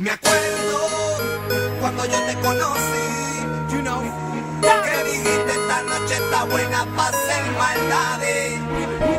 Me acuerdo cuando yo te conocí, you know, que dijiste esta noche está buena para hacer maldades.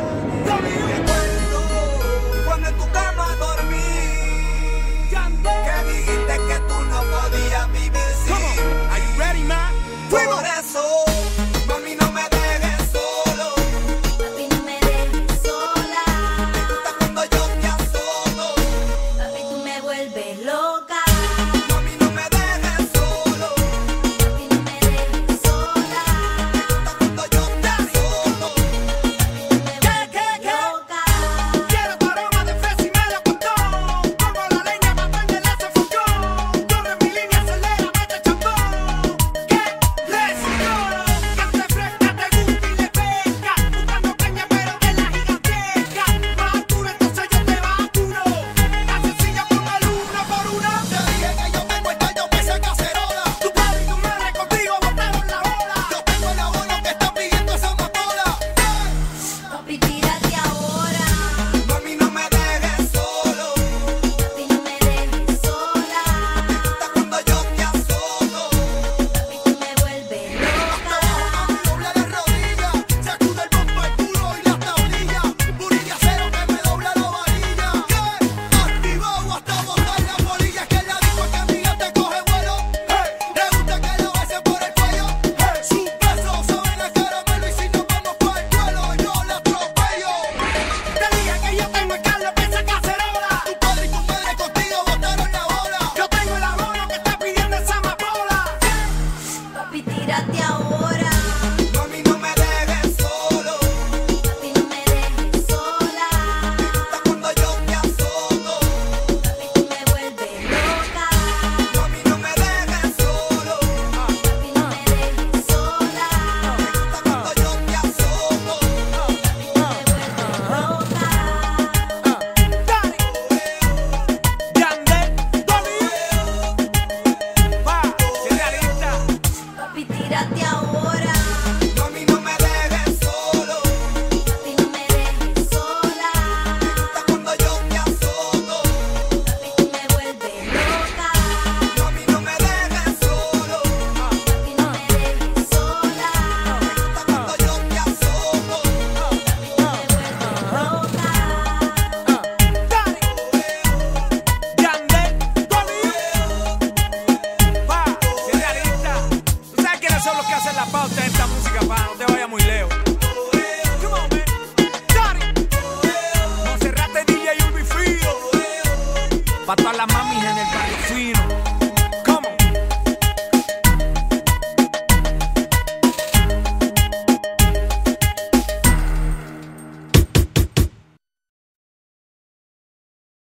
piti pirateado. hacer la pauta de esta música para no te vaya muy lejos. Monserrate DJ Urbifío. Para todas las